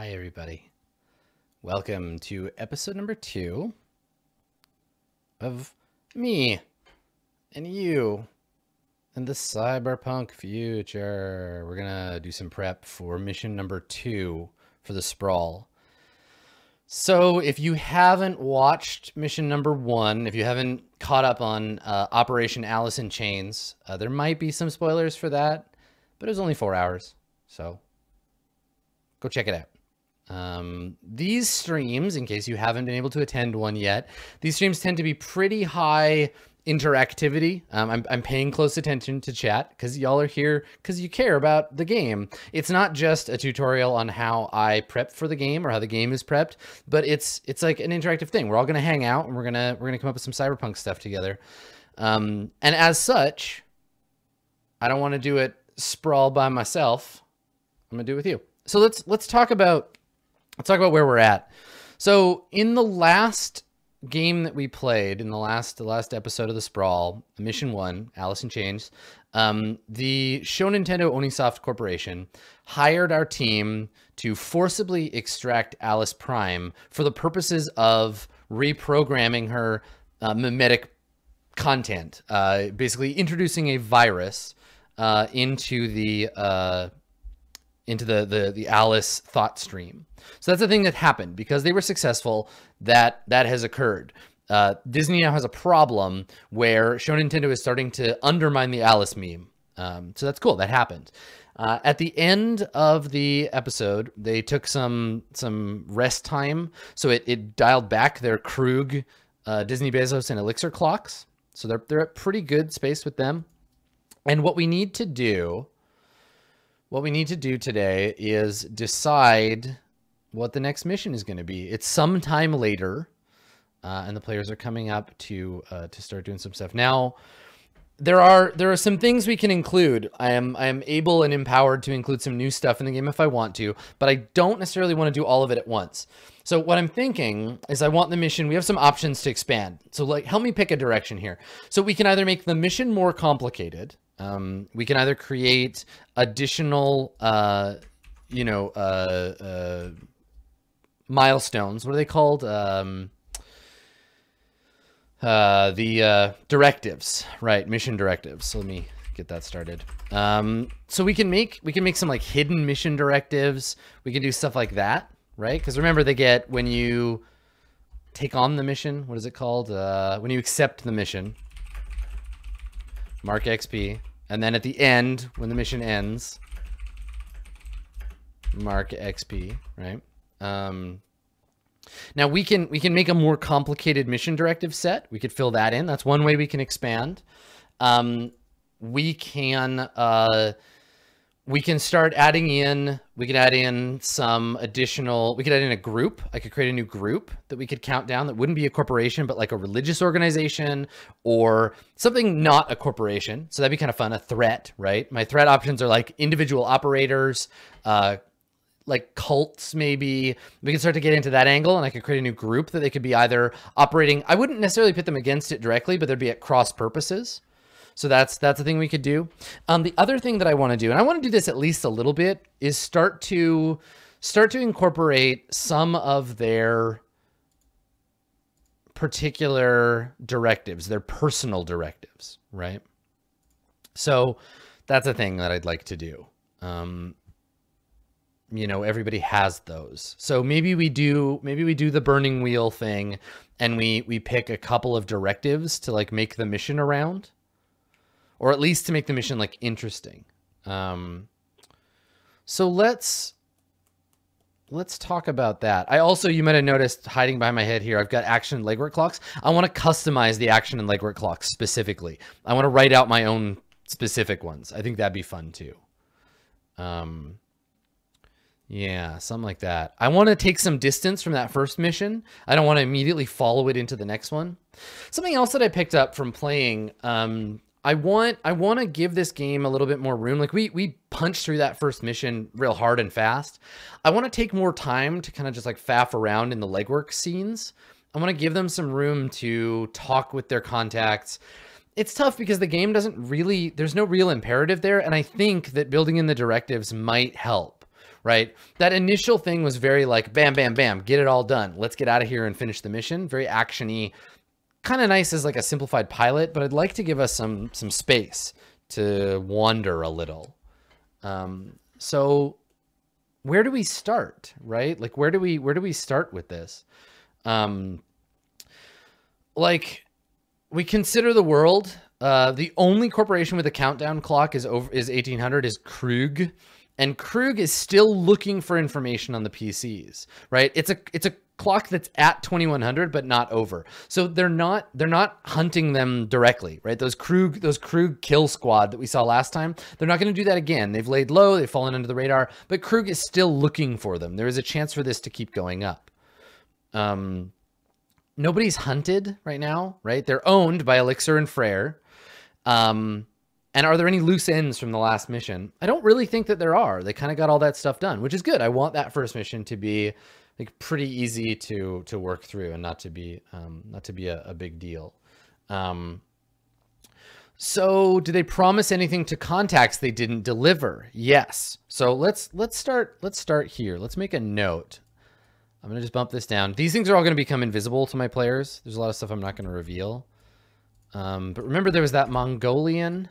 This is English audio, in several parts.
Hi, everybody. Welcome to episode number two of me and you and the cyberpunk future. We're gonna do some prep for mission number two for the sprawl. So if you haven't watched mission number one, if you haven't caught up on uh, Operation Alice in Chains, uh, there might be some spoilers for that, but it was only four hours, so go check it out. Um, these streams, in case you haven't been able to attend one yet, these streams tend to be pretty high interactivity. Um, I'm, I'm paying close attention to chat because y'all are here because you care about the game. It's not just a tutorial on how I prep for the game or how the game is prepped, but it's it's like an interactive thing. We're all gonna hang out and we're gonna we're gonna come up with some cyberpunk stuff together. Um, and as such, I don't want to do it sprawl by myself. I'm gonna do it with you. So let's let's talk about let's talk about where we're at. So in the last game that we played in the last the last episode of the Sprawl, Mission One, Alice in Chains, um, the Show Nintendo Onisoft Corporation hired our team to forcibly extract Alice Prime for the purposes of reprogramming her uh, mimetic content, uh, basically introducing a virus uh, into the uh, into the, the the Alice thought stream. So that's the thing that happened because they were successful. That that has occurred. Uh, Disney now has a problem where Show Nintendo is starting to undermine the Alice meme. Um, so that's cool. That happened. Uh, at the end of the episode, they took some some rest time, so it, it dialed back their Krug, uh, Disney Bezos, and Elixir clocks. So they're they're at pretty good space with them. And what we need to do what we need to do today is decide what the next mission is going to be. It's sometime later, uh, and the players are coming up to uh, to start doing some stuff. Now, there are there are some things we can include. I am I am able and empowered to include some new stuff in the game if I want to, but I don't necessarily want to do all of it at once. So what I'm thinking is I want the mission, we have some options to expand. So like help me pick a direction here. So we can either make the mission more complicated, um, we can either create additional, uh, you know, uh, uh, milestones. What are they called? Um, uh, the uh, directives, right? Mission directives. So let me get that started. Um, so we can make we can make some like hidden mission directives. We can do stuff like that, right? Because remember, they get when you take on the mission. What is it called? Uh, when you accept the mission. Mark XP. And then at the end, when the mission ends, mark XP, right? Um, now we can we can make a more complicated mission directive set. We could fill that in. That's one way we can expand. Um, we can uh, we can start adding in, we could add in some additional, we could add in a group. I could create a new group that we could count down that wouldn't be a corporation, but like a religious organization or something not a corporation. So that'd be kind of fun, a threat, right? My threat options are like individual operators, uh, like cults maybe we can start to get into that angle and i could create a new group that they could be either operating i wouldn't necessarily put them against it directly but they'd be at cross purposes so that's that's a thing we could do. Um, the other thing that I want to do, and I want to do this at least a little bit, is start to start to incorporate some of their particular directives, their personal directives, right? So that's a thing that I'd like to do. Um, you know, everybody has those. So maybe we do, maybe we do the burning wheel thing and we, we pick a couple of directives to like make the mission around or at least to make the mission like interesting. Um, so let's let's talk about that. I also, you might have noticed hiding behind my head here, I've got action and legwork clocks. I want to customize the action and legwork clocks specifically. I want to write out my own specific ones. I think that'd be fun too. Um, yeah, something like that. I want to take some distance from that first mission. I don't want to immediately follow it into the next one. Something else that I picked up from playing um, I want I want to give this game a little bit more room. Like we we punched through that first mission real hard and fast. I want to take more time to kind of just like faff around in the legwork scenes. I want to give them some room to talk with their contacts. It's tough because the game doesn't really there's no real imperative there and I think that building in the directives might help. right? That initial thing was very like bam, bam, bam, get it all done. Let's get out of here and finish the mission. Very actiony, kind of nice as like a simplified pilot, but I'd like to give us some some space to wander a little. Um, so where do we start, right? Like where do we where do we start with this? Um, like we consider the world. Uh, the only corporation with a countdown clock is over is 1800 is Krug, and Krug is still looking for information on the PCs. Right? It's a it's a clock that's at 2100 but not over. So they're not they're not hunting them directly, right? Those Krug those Krug kill squad that we saw last time, they're not going to do that again. They've laid low, they've fallen under the radar, but Krug is still looking for them. There is a chance for this to keep going up. Um nobody's hunted right now, right? They're owned by Elixir and Freyr. Um, and are there any loose ends from the last mission? I don't really think that there are. They kind of got all that stuff done, which is good. I want that first mission to be like pretty easy to to work through and not to be um, not to be a, a big deal. Um, so do they promise anything to contacts they didn't deliver? Yes. So let's let's start let's start here. Let's make a note. I'm to just bump this down. These things are all going to become invisible to my players. There's a lot of stuff I'm not going to reveal. Um, but remember there was that Mongolian.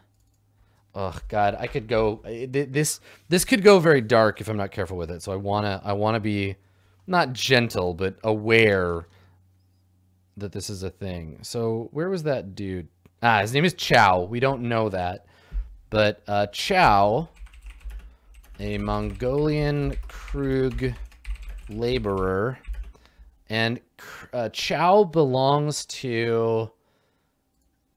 Oh God, I could go this. This could go very dark if I'm not careful with it. So I wanna I wanna be not gentle but aware that this is a thing. So where was that dude? Ah, his name is Chow. We don't know that, but uh, Chow, a Mongolian Krug laborer, and uh, Chow belongs to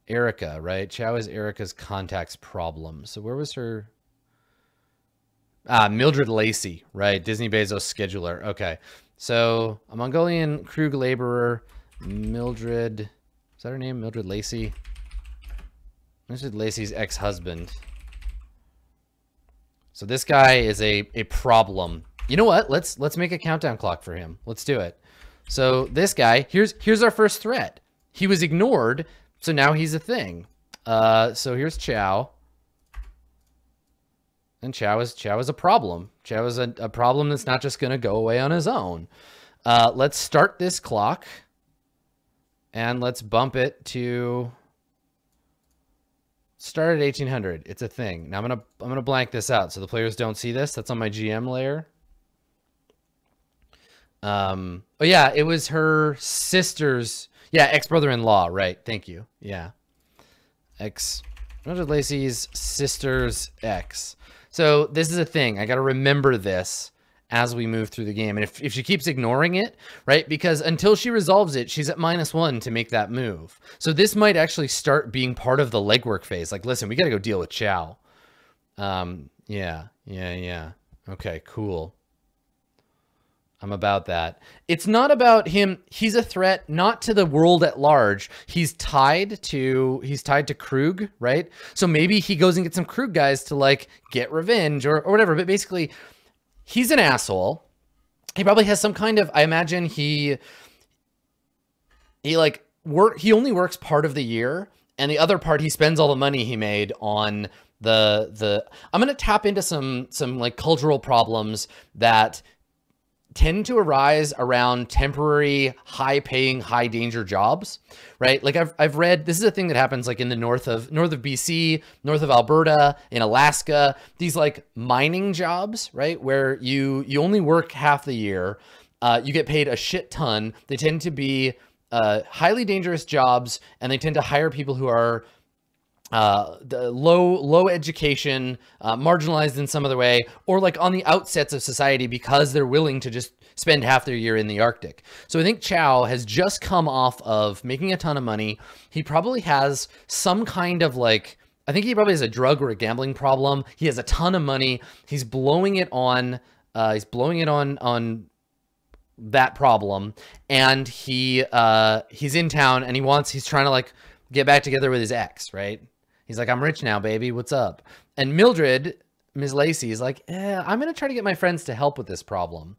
Erica, right? Chow is Erica's contacts problem. So where was her? Ah, Mildred Lacey, right? Disney Bezos scheduler. Okay. So a Mongolian Krug laborer, Mildred, is that her name? Mildred Lacey? Mildred Lacey's ex-husband. So this guy is a, a problem. You know what? Let's let's make a countdown clock for him. Let's do it. So this guy, here's here's our first threat. He was ignored so now he's a thing. Uh, so here's Chow. And Chow is Chow is a problem. Chow is a, a problem that's not just going to go away on his own. Uh, let's start this clock. And let's bump it to start at 1800. It's a thing. Now I'm going to I'm going to blank this out so the players don't see this. That's on my GM layer. Um, oh yeah, it was her sister's yeah, ex-brother-in-law, right. Thank you. Yeah. Ex Roger Lacey's sister's ex. So this is a thing. I got to remember this as we move through the game. And if, if she keeps ignoring it, right? Because until she resolves it, she's at minus one to make that move. So this might actually start being part of the legwork phase. Like, listen, we got to go deal with Chow. Um, yeah, yeah, yeah. Okay, cool. I'm about that. It's not about him. He's a threat not to the world at large. He's tied to he's tied to Krug, right? So maybe he goes and gets some Krug guys to like get revenge or, or whatever. But basically, he's an asshole. He probably has some kind of I imagine he he like work he only works part of the year and the other part he spends all the money he made on the the I'm going to tap into some some like cultural problems that tend to arise around temporary, high paying, high danger jobs, right? Like I've, I've read, this is a thing that happens like in the north of, north of BC, north of Alberta, in Alaska, these like mining jobs, right? Where you, you only work half the year, uh, you get paid a shit ton. They tend to be uh, highly dangerous jobs and they tend to hire people who are uh, the low low education, uh, marginalized in some other way, or like on the outsets of society because they're willing to just spend half their year in the Arctic. So I think Chow has just come off of making a ton of money. He probably has some kind of like, I think he probably has a drug or a gambling problem. He has a ton of money. He's blowing it on, uh, he's blowing it on, on that problem. And he, uh, he's in town and he wants, he's trying to like get back together with his ex, right? He's like, I'm rich now, baby. What's up? And Mildred, Ms. Lacey, is like, eh, I'm going to try to get my friends to help with this problem.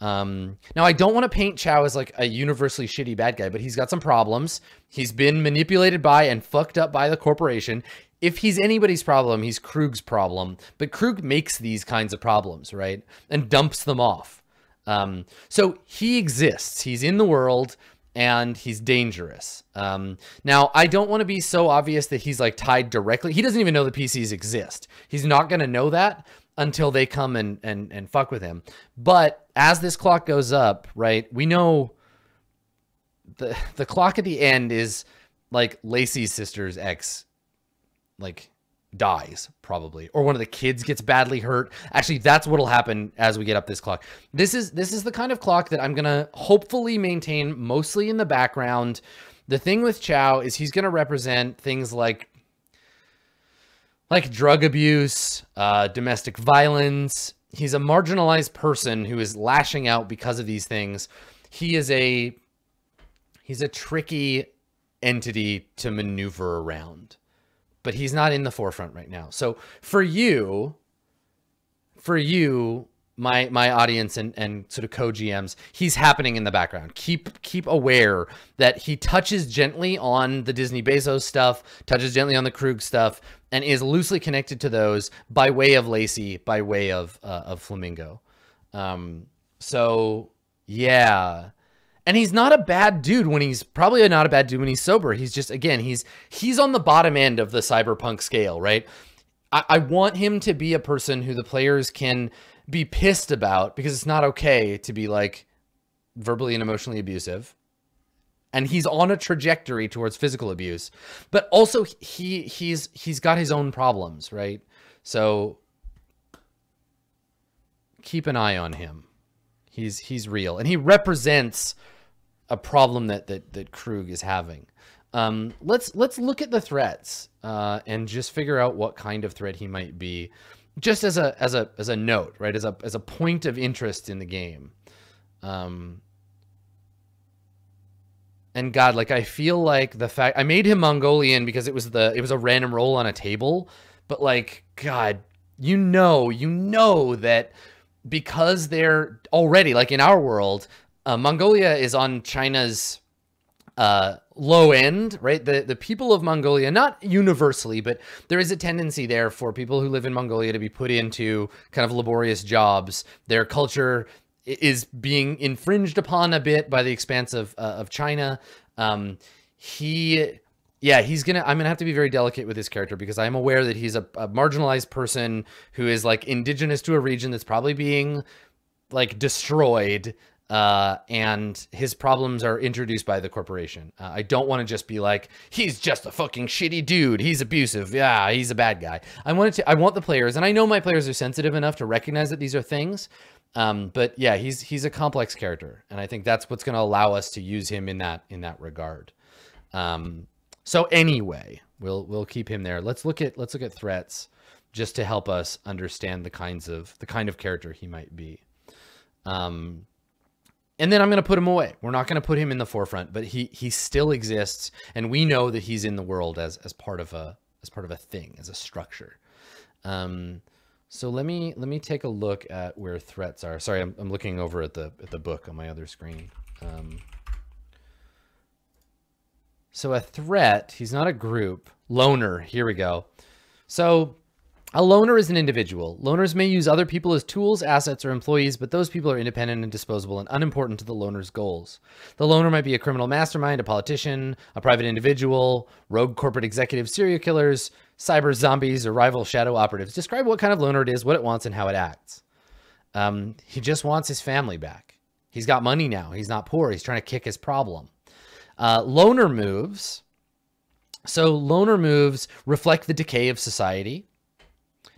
Um, now, I don't want to paint Chow as like a universally shitty bad guy, but he's got some problems. He's been manipulated by and fucked up by the corporation. if he's anybody's problem, he's Krug's problem. But Krug makes these kinds of problems, right? And dumps them off. Um, so he exists. He's in the world and he's dangerous. Um, now, I don't want to be so obvious that he's like tied directly. He doesn't even know the PCs exist. He's not going to know that until they come and, and, and fuck with him. But as this clock goes up, right, we know the, the clock at the end is like Lacey's sister's ex, like dies probably or one of the kids gets badly hurt. Actually that's what'll happen as we get up this clock. This is this is the kind of clock that i'm gonna hopefully maintain mostly in the background. The thing with chow is he's gonna represent things like like drug abuse uh domestic violence. He's a marginalized person who is lashing out because of these things. He is a he's a tricky entity to maneuver around but he's not in the forefront right now. So for you, for you, my my audience and and sort of co-GMs, he's happening in the background. Keep keep aware that he touches gently on the Disney Bezos stuff, touches gently on the Krug stuff, and is loosely connected to those by way of Lacey, by way of uh, of Flamingo. Um, so yeah, and he's not a bad dude when he's probably not a bad dude when he's sober. He's just, again, he's, he's on the bottom end of the cyberpunk scale, right? I, I want him to be a person who the players can be pissed about because it's not okay to be like verbally and emotionally abusive. And he's on a trajectory towards physical abuse. But also he he's he's got his own problems right? So keep an eye on him. He's he's real. And he represents a problem that that that Krug is having. Um, let's let's look at the threats uh, and just figure out what kind of threat he might be, just as a as a as a note, right? As a as a point of interest in the game. Um, and God, like I feel like the fact I made him Mongolian because it was the it was a random roll on a table, but like God, you know, you know that because they're already like in our world uh, Mongolia is on China's uh, low end, right? The the people of Mongolia, not universally, but there is a tendency there for people who live in Mongolia to be put into kind of laborious jobs. Their culture is being infringed upon a bit by the expanse of uh, of China. Um, he, yeah, he's gonna. I'm gonna have to be very delicate with this character because I'm aware that he's a, a marginalized person who is like indigenous to a region that's probably being like destroyed uh, and his problems are introduced by the corporation. Uh, I don't want to just be like, he's just a fucking shitty dude. He's abusive. Yeah, he's a bad guy. I wanted to. I want the players, and I know my players are sensitive enough to recognize that these are things. Um, but yeah, he's he's a complex character, and I think that's what's going to allow us to use him in that in that regard. Um, so anyway, we'll we'll keep him there. Let's look at let's look at threats just to help us understand the kinds of the kind of character he might be. Um, and then I'm going to put him away. We're not going to put him in the forefront, but he he still exists, and we know that he's in the world as as part of a as part of a thing, as a structure. Um, so let me let me take a look at where threats are. Sorry, I'm I'm looking over at the at the book on my other screen. Um, so a threat, he's not a group. Loner, here we go. So a loner is an individual. Loners may use other people as tools, assets, or employees, but those people are independent and disposable and unimportant to the loner's goals. The loner might be a criminal mastermind, a politician, a private individual, rogue corporate executive, serial killers, cyber zombies, or rival shadow operatives. Describe what kind of loner it is, what it wants, and how it acts. Um, he just wants his family back. He's got money now. He's not poor. He's trying to kick his problem. Uh, loner moves. So loner moves reflect the decay of society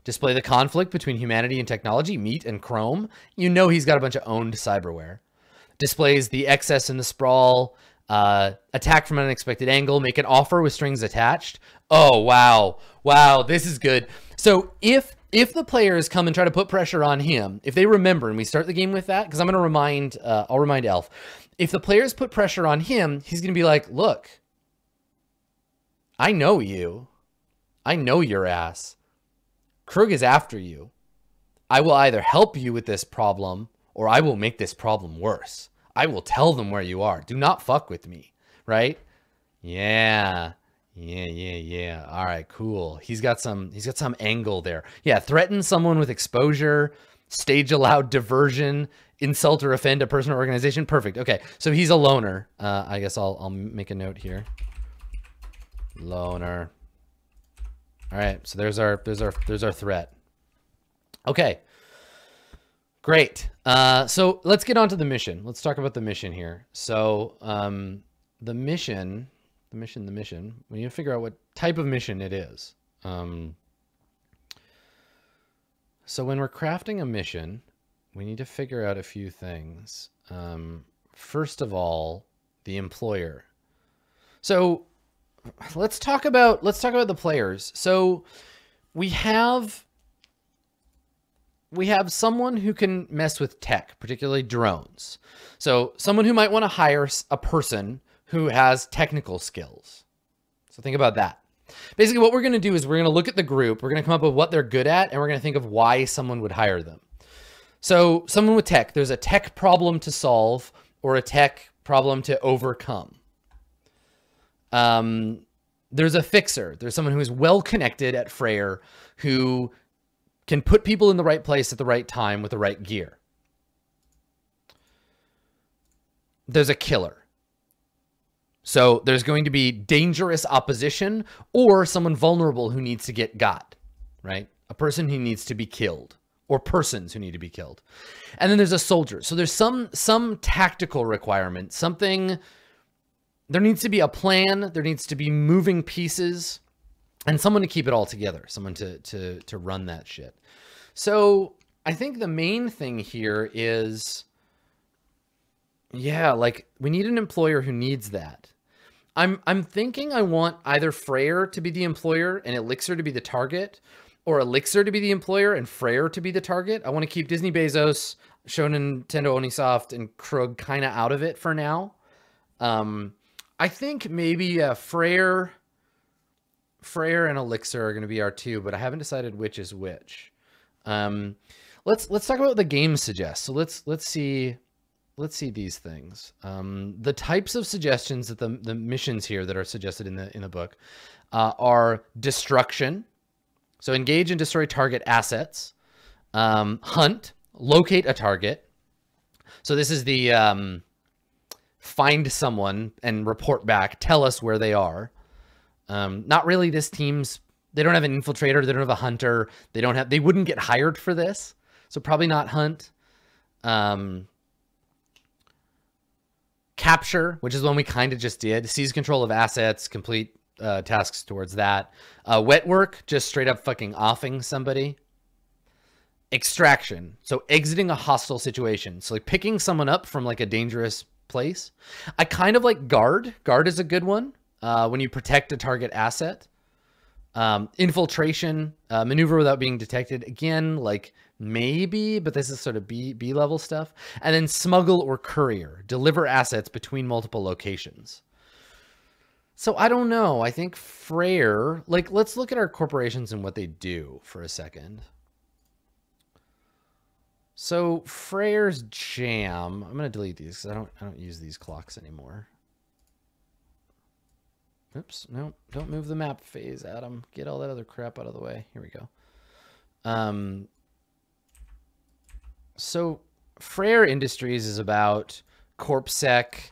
display the conflict between humanity and technology, meat and chrome. You know he's got a bunch of owned cyberware. Displays the excess and the sprawl, uh, attack from an unexpected angle, make an offer with strings attached. Oh, wow. Wow, this is good. So if if the players come and try to put pressure on him, if they remember, and we start the game with that, because I'm going to remind, uh, I'll remind Elf, if the players put pressure on him, he's going to be like, look, I know you. I know your ass. Krug is after you. I will either help you with this problem or I will make this problem worse. I will tell them where you are. Do not fuck with me, right? Yeah. Yeah, yeah, yeah. All right, cool. He's got some he's got some angle there. Yeah, threaten someone with exposure, stage allowed diversion, insult or offend a person or organization. Perfect. Okay. So he's a loner. Uh, I guess I'll I'll make a note here. Loner. All right. So there's our there's our there's our threat. Okay. Great. Uh, so let's get on to the mission. Let's talk about the mission here. So um, the mission the mission, the mission. We need to figure out what type of mission it is. Um, so when we're crafting a mission, we need to figure out a few things. Um, first of all, the employer. So let's talk about let's talk about the players. So we have we have someone who can mess with tech, particularly drones. So someone who might want to hire a person who has technical skills. So think about that. Basically, what we're going to do is we're going to look at the group. We're going to come up with what they're good at, and we're going to think of why someone would hire them. So someone with tech, there's a tech problem to solve or a tech problem to overcome. Um, there's a fixer. There's someone who is well connected at Freyr who can put people in the right place at the right time with the right gear. There's a killer. So there's going to be dangerous opposition or someone vulnerable who needs to get got, right? A person who needs to be killed or persons who need to be killed. And then there's a soldier. So there's some some tactical requirement, something there needs to be a plan, there needs to be moving pieces and someone to keep it all together, someone to to to run that shit. So I think the main thing here is yeah, like we need an employer who needs that. I'm I'm thinking I want either Freyr to be the employer and Elixir to be the target, or Elixir to be the employer and Freyr to be the target. I want to keep Disney Bezos, Shonen Nintendo Onisoft, and Krug kind of out of it for now. Um, I think maybe uh, Freyr, Freyr and Elixir are going to be our two, but I haven't decided which is which. Um, let's let's talk about what the game suggests. So let's let's see let's see these things. Um, the types of suggestions that the, the missions here that are suggested in the in the book uh, are destruction. So engage and destroy target assets. Um, hunt, locate a target. So this is the um, find someone and report back. Tell us where they are. Um, not really this team's. They don't have an infiltrator. They don't have a hunter. They don't have. They wouldn't get hired for this. So probably not hunt. Um, Capture, which is one we kind of just did. Seize control of assets, complete uh, tasks towards that. Uh, wet work, just straight up fucking offing somebody. Extraction, so exiting a hostile situation. So like picking someone up from like a dangerous place. I kind of like guard. Guard is a good one uh, when you protect a target asset. Um, infiltration, uh, maneuver without being detected. Again, like maybe, but this is sort of B, B level stuff. And then smuggle or courier, deliver assets between multiple locations. So I don't know. I think Freyr, like, let's look at our corporations and what they do for a second. So Freyr's jam, I'm going to delete these because I don't, I don't use these clocks anymore. Oops, no, don't move the map phase, Adam. Get all that other crap out of the way. Here we go. Um, so Freyr Industries is about corpsec,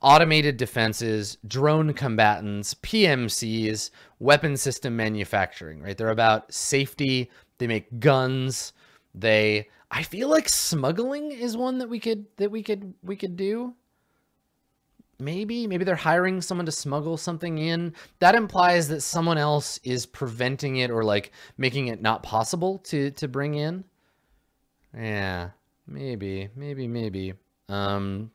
automated defenses, drone combatants, PMCs, weapon system manufacturing, right? They're about safety. They make guns. They I feel like smuggling is one that we could that we could we could do. Maybe maybe they're hiring someone to smuggle something in. That implies that someone else is preventing it or like making it not possible to to bring in. Yeah maybe maybe maybe. Um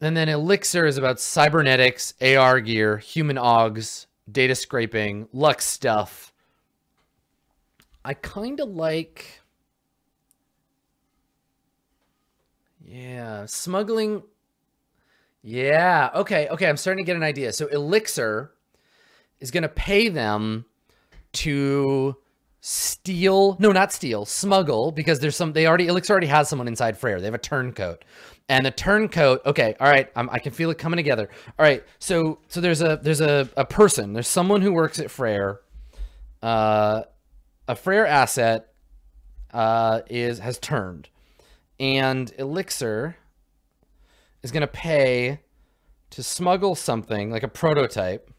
and then elixir is about cybernetics ar gear human augs data scraping luck stuff i kind of like Yeah, smuggling. Yeah, okay, okay. I'm starting to get an idea. So Elixir is going to pay them to steal no not steal smuggle because there's some they already elixir already has someone inside freyr they have a turncoat and the turncoat okay all right I'm, i can feel it coming together all right so so there's a there's a, a person there's someone who works at freyr uh a freyr asset uh is has turned and elixir is going to pay to smuggle something like a prototype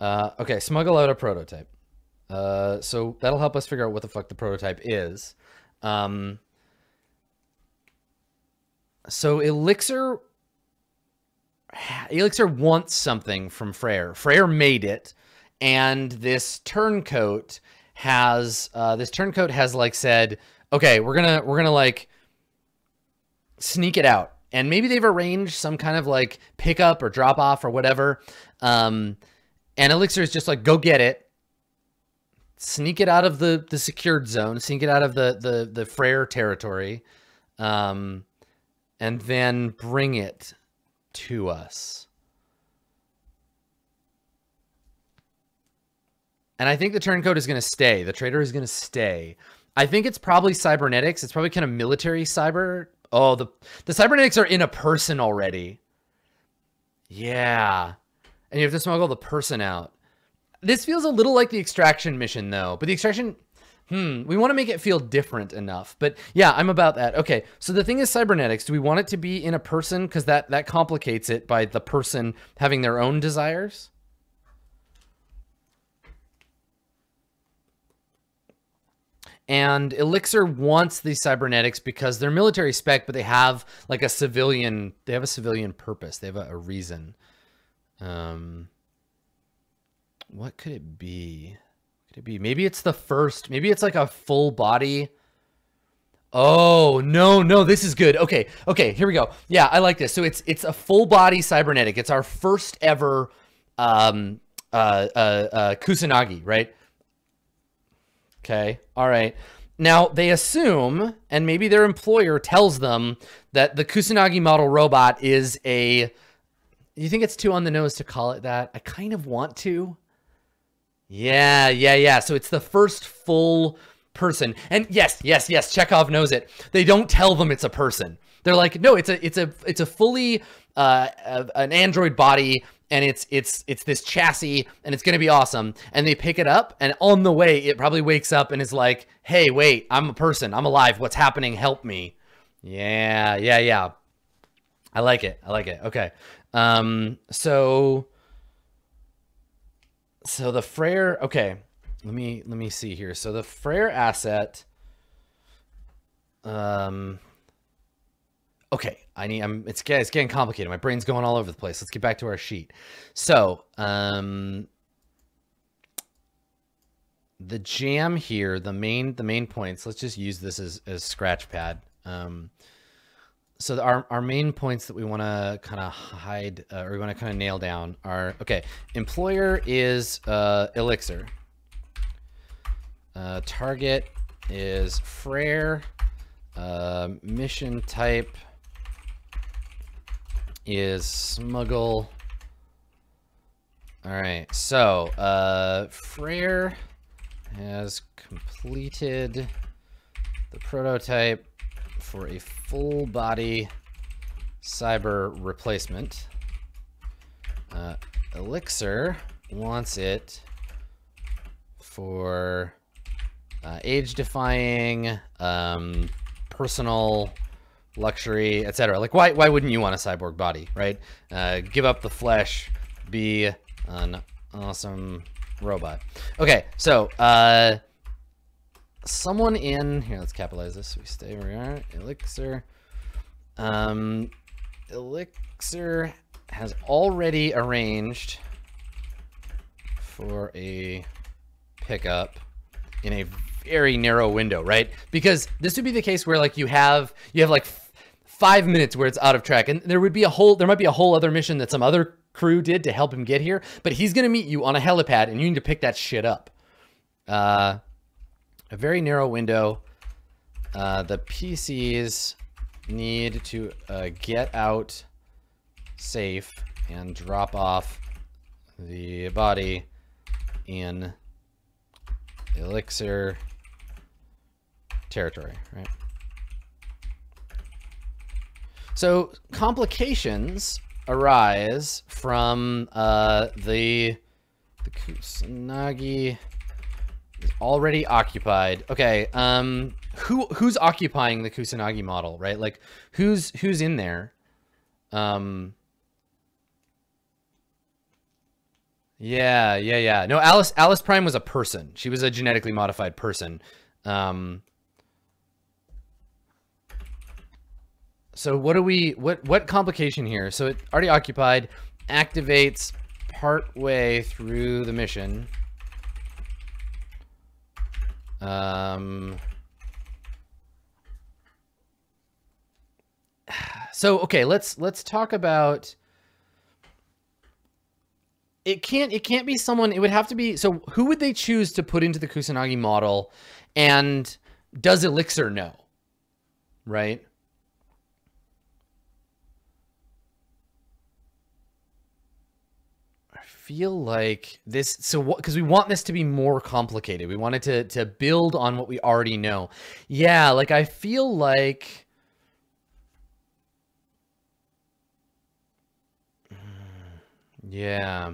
uh okay smuggle out a prototype uh, so that'll help us figure out what the fuck the prototype is. Um, so Elixir, Elixir wants something from Freyr. Freyr made it, and this turncoat has uh, this turncoat has like said, okay, we're gonna we're gonna like sneak it out, and maybe they've arranged some kind of like pickup or drop off or whatever. Um, and Elixir is just like, go get it sneak it out of the the secured zone, sneak it out of the the the territory, um, and then bring it to us. And I think the turncoat is going to stay. The trader is going to stay. I think it's probably cybernetics. It's probably kind of military cyber. Oh, the the cybernetics are in a person already. Yeah. And you have to smuggle the person out. This feels a little like the extraction mission though, but the extraction, hmm, we want to make it feel different enough. But yeah, I'm about that. Okay, so the thing is cybernetics. Do we want it to be in a person? Because that, that complicates it by the person having their own desires. And Elixir wants these cybernetics because they're military spec, but they have like a civilian, they have a civilian purpose. They have a, a reason. Um, what could it be? Could it be? Maybe it's the first. Maybe it's like a full body. Oh, no, no, this is good. Okay, okay, here we go. Yeah, I like this. So it's it's a full body cybernetic. It's our first ever um, uh, uh, uh, Kusanagi, right? Okay, all right. Now, they assume, and maybe their employer tells them, that the Kusanagi model robot is a... You think it's too on the nose to call it that? I kind of want to. Yeah, yeah, yeah. So it's the first full person. And yes, yes, yes, Chekhov knows it. They don't tell them it's a person. They're like, no, it's a it's a it's a fully uh, an android body and it's it's it's this chassis and it's gonna be awesome. And they pick it up and on the way it probably wakes up and is like hey wait i'm a person. I'm alive. What's happening? Help me. Yeah yeah yeah. I like it. I like it. Okay. Um so so the freyr okay, let me let me see here. So the freyr asset, um, okay, I need. I'm. It's it's getting complicated. My brain's going all over the place. Let's get back to our sheet. So, um, the jam here, the main the main points. Let's just use this as as scratch pad. Um, so our, our main points that we want to kind of hide uh, or we want to kind of nail down are okay employer is uh, elixir uh, target is Freyr. uh, mission type is smuggle all right so uh, freyr has completed the prototype for a full body cyber replacement. Uh, Elixir wants it for uh, age-defying, um, personal luxury, etc. Like, why why wouldn't you want a cyborg body, right? Uh, give up the flesh, be an awesome robot. Okay, so uh, someone in here. Let's capitalize this. We stay where we are. Elixir. Um, Elixir has already arranged for a pickup in a very narrow window, right? Because this would be the case where like you have you have like five minutes where it's out of track, and there would be a whole there might be a whole other mission that some other crew did to help him get here, but he's gonna meet you on a helipad, and you need to pick that shit up. Uh, a very narrow window. Uh, the PCs need to uh, get out safe and drop off the body in elixir territory, right? So complications arise from uh, the the Kusanagi is already occupied. Okay, um, who who's occupying the Kusanagi model, right? Like, who's who's in there? Um, yeah, yeah, yeah. No, Alice Alice Prime was a person. She was a genetically modified person. Um, so what do we what what complication here? So it already occupied activates part way through the mission. Um So okay, let's let's talk about it can't it can't be someone it would have to be so who would they choose to put into the Kusanagi model and does Elixir know? Right? Feel like this so what because we want this to be more complicated. We wanted to to build on what we already know. Yeah like i feel like mm, yeah.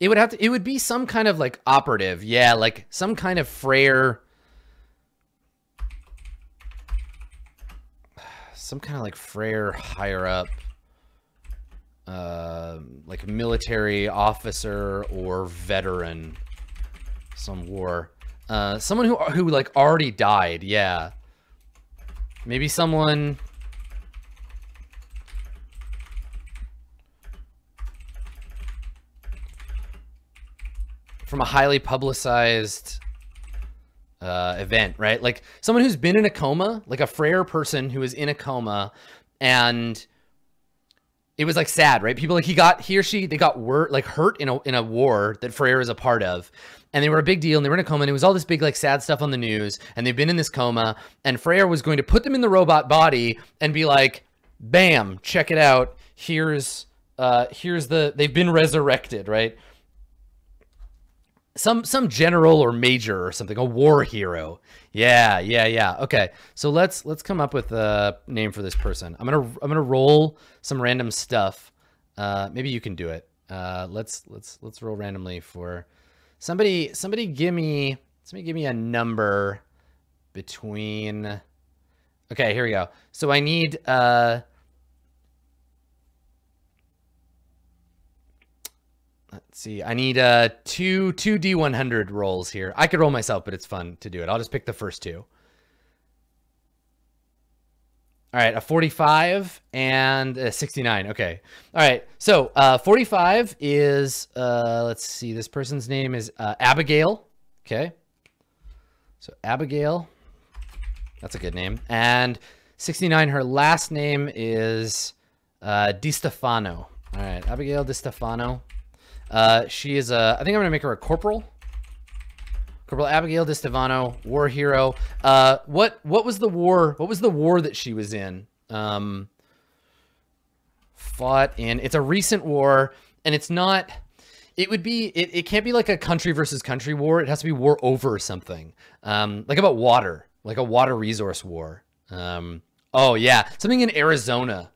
It would have to it would be some kind of like operative. Yeah like some kind of freyr some kind of like freyr higher up uh, like a military officer or veteran, some war. Uh, someone who who like already died. Yeah, maybe someone. From a highly publicized uh, event, right? Like someone who's been in a coma, like a Freyr person who is in a coma and it was like sad, right? People like he got he or she they got word like hurt in a in a war that Freyr is a part of, and they were a big deal and they were in a coma and it was all this big like sad stuff on the news and they've been in this coma and Freyr was going to put them in the robot body and be like, bam, check it out. Here's uh here's the they've been resurrected, right? Some some general or major or something, a war hero. Yeah, yeah, yeah. Okay. So let's let's come up with a name for this person. I'm to I'm to roll some random stuff. Uh maybe you can do it. Uh let's let's let's roll randomly for somebody somebody give me somebody give me a number between Okay, here we go. So I need uh Let's see. I need uh two two D100 rolls here. I could roll myself, but it's fun to do it. I'll just pick the first two. All right, a 45 and a 69. Okay. All right. So uh, 45 is, uh, let's see, this person's name is uh, Abigail. Okay. So Abigail, that's a good name. And 69, her last name is uh, Di Stefano. All right, Abigail Di Stefano. Uh, she is a, I think I'm going to make her a corporal. Corporal Abigail DiStefano, war hero. Uh, what what was the war? What was the war that she was in? Um, fought in. It's a recent war, and it's not. It would be. It, it can't be like a country versus country war. It has to be war over something. Um, like about water, like a water resource war. Um, oh yeah, something in Arizona.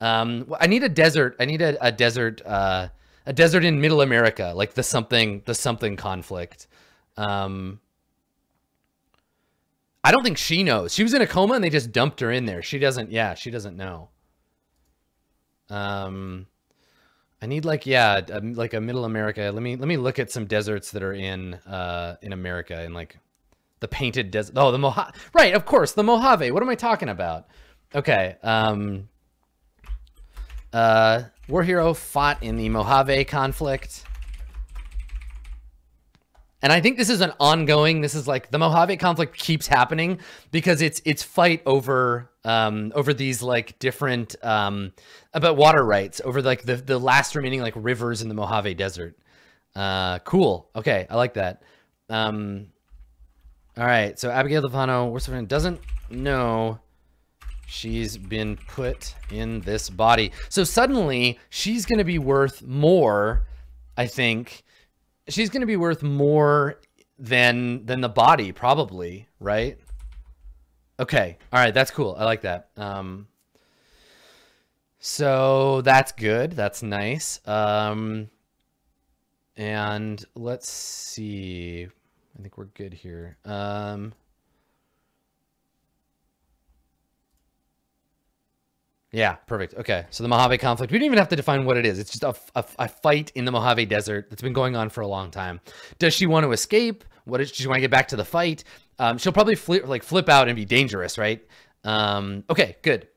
Um, I need a desert. I need a, a desert. Uh, a desert in Middle America, like the something the something conflict. Um, I don't think she knows. She was in a coma and they just dumped her in there. She doesn't. Yeah, she doesn't know. Um, I need like yeah, like a Middle America. Let me let me look at some deserts that are in uh in America in like the painted desert. Oh, the Mojave. Right, of course, the Mojave. What am I talking about? Okay. Um. Uh, War Hero fought in the Mojave conflict. And I think this is an ongoing, this is like the Mojave conflict keeps happening because it's it's fight over um over these like different um about water rights over like the the last remaining like rivers in the Mojave desert. Uh cool. Okay, I like that. Um all right, so Abigail Devano, doesn't know she's been put in this body. So suddenly she's going to be worth more, I think. She's going to be worth more than than the body probably, right? Okay. All right, that's cool. I like that. Um so that's good. That's nice. Um and let's see. I think we're good here. Um Yeah, perfect. Okay, so the Mojave conflict, we don't even have to define what it is. It's just a, a, a, fight in the Mojave Desert that's been going on for a long time. Does she want to escape? What does she want to get back to the fight? Um, she'll probably like flip out and be dangerous, right? Um, okay, good.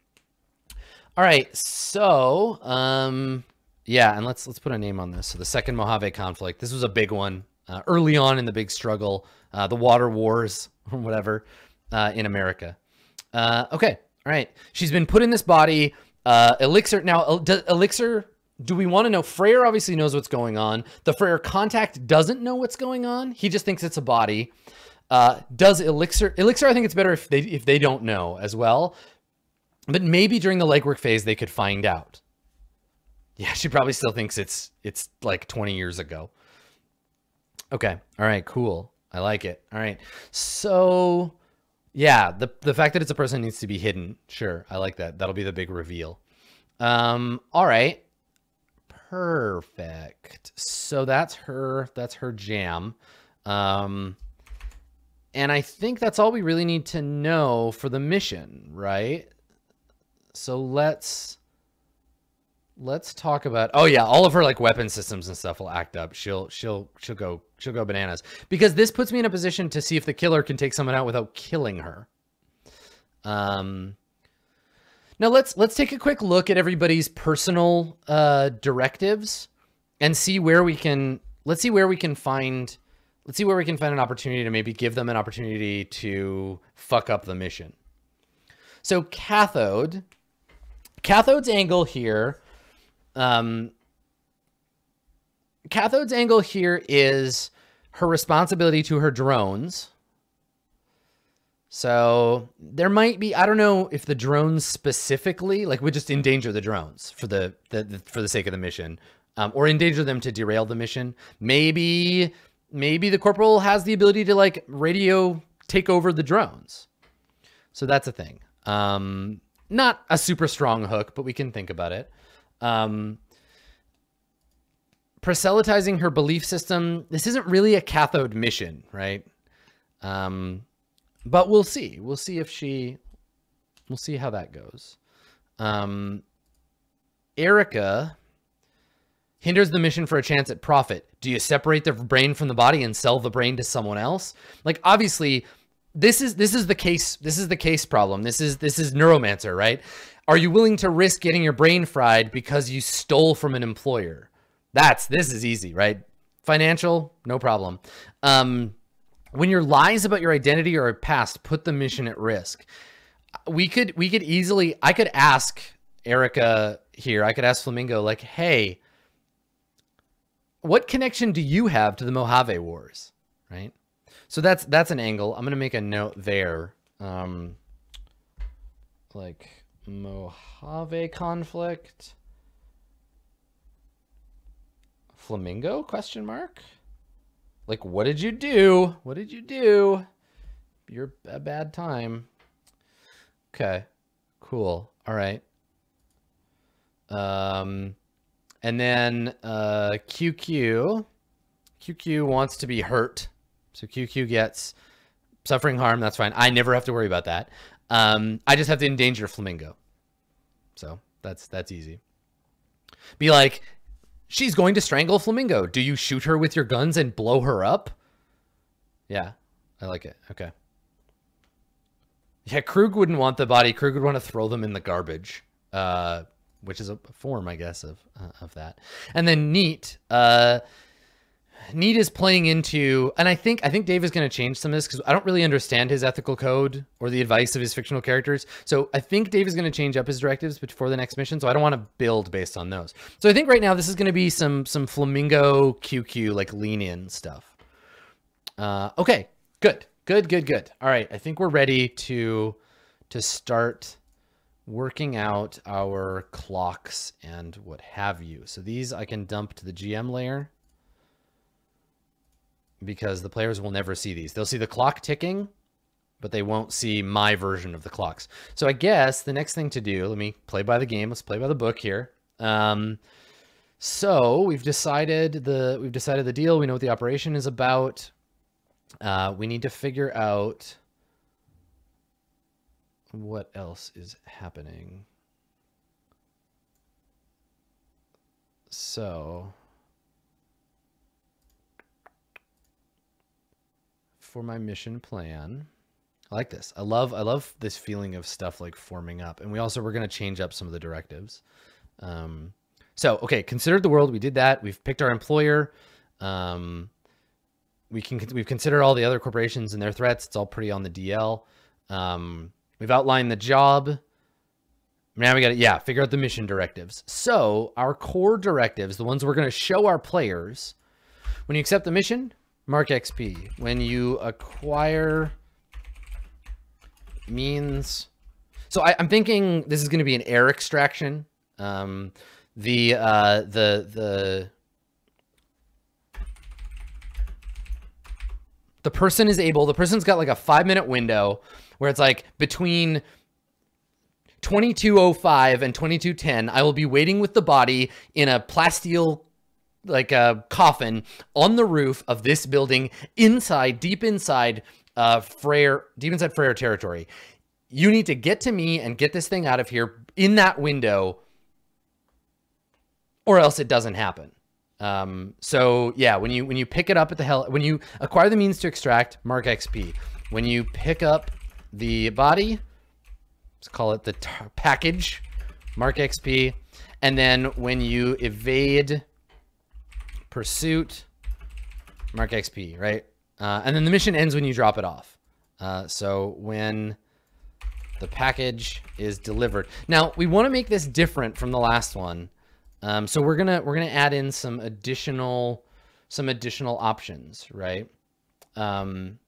All right, so um, yeah, and let's let's put a name on this. So the second Mojave conflict. This was a big one uh, early on in the big struggle, uh, the water wars or whatever uh, in America. Uh, okay. All right. She's been put in this body. Uh, Elixir. Now, Elixir, do we want to know? Freyr obviously knows what's going on. The Freyr contact doesn't know what's going on. He just thinks it's a body. Uh, does Elixir, Elixir, I think it's better if they, if they don't know as well. But maybe during the legwork phase, they could find out. Yeah, she probably still thinks it's, it's like 20 years ago. Okay. All right, cool. I like it. All right. So yeah, the the fact that it's a person needs to be hidden. Sure, I like that. That'll be the big reveal. Um, all right. Perfect. So that's her that's her jam. Um and I think that's all we really need to know for the mission, right? So let's let's talk about oh yeah all of her like weapon systems and stuff will act up. She'll she'll she'll go she'll go bananas. Because this puts me in a position to see if the killer can take someone out without killing her. Um now let's let's take a quick look at everybody's personal uh directives and see where we can let's see where we can find let's see where we can find an opportunity to maybe give them an opportunity to fuck up the mission. So cathode cathode's angle here um, Cathode's angle here is her responsibility to her drones. So there might be, I don't know if the drones specifically, like would just endanger the drones for the, the, the for the sake of the mission, um, or endanger them to derail the mission. Maybe, maybe the corporal has the ability to like radio take over the drones. So that's a thing. Um, not a super strong hook, but we can think about it. Um, proselytizing her belief system. This isn't really a cathode mission, right? Um, but we'll see. We'll see if she, we'll see how that goes. Um, Erica hinders the mission for a chance at profit. Do you separate the brain from the body and sell the brain to someone else? Like obviously this is this is the case this is the case problem. This is this is neuromancer, right? Are you willing to risk getting your brain fried because you stole from an employer? That's, this is easy, right? Financial, no problem. Um, when your lies about your identity or past put the mission at risk, we could, we could easily, I could ask Erica here, I could ask Flamingo like, hey, what connection do you have to the Mojave Wars, right? So that's, that's an angle. I'm going to make a note there. Um, like, Mojave conflict. Flamingo question mark? Like what did you do? What did you do? You're a bad time. Okay. Cool. All right. Um and then uh QQ QQ wants to be hurt. So QQ gets suffering harm, that's fine. I never have to worry about that. Um, I just have to endanger Flamingo. So that's that's easy. Be like, she's going to strangle Flamingo. Do you shoot her with your guns and blow her up? Yeah, I like it. Okay. Yeah, Krug wouldn't want the body. Krug would want to throw them in the garbage, uh, which is a form, I guess, of uh, of that. And then Neat, uh, Neat is playing into, and I think I think Dave is going to change some of this because I don't really understand his ethical code or the advice of his fictional characters. So I think Dave is going to change up his directives before the next mission. So I don't want to build based on those. So I think right now this is going to be some some flamingo QQ like lean in stuff. Uh, okay, good, good, good, good. All right, I think we're ready to to start working out our clocks and what have you. So these I can dump to the GM layer. Because the players will never see these. They'll see the clock ticking, but they won't see my version of the clocks. So I guess the next thing to do, let me play by the game. Let's play by the book here. Um, so we've decided the we've decided the deal. We know what the operation is about. Uh, we need to figure out what else is happening. So for my mission plan, I like this. I love I love this feeling of stuff like forming up. And we also we're going to change up some of the directives. Um, so, okay, considered the world. We did that. We've picked our employer. Um, we can we've considered all the other corporations and their threats. It's all pretty on the DL. Um, we've outlined the job. Now we got to yeah, figure out the mission directives. So our core directives, the ones we're going to show our players, when you accept the mission, mark XP. When you acquire means, so I, am thinking this is going to be an air extraction. Um, the uh, the the the person is able. The person's got like a five minute window where it's like between 2205 and 2210 i will be waiting with the body in a plasteel like a coffin on the roof of this building inside deep inside uh Freyr deep inside Freyr territory you need to get to me and get this thing out of here in that window or else it doesn't happen. Um, so yeah, when you when you pick it up at the hell when you acquire the means to extract, mark XP. When you pick up the body, let's call it the package, mark XP. And then when you evade pursuit, mark XP, right? Uh, and then the mission ends when you drop it off. Uh, so when the package is delivered. Now, we want to make this different from the last one. Um, so we're gonna we're gonna add in some additional some additional options, right? Um,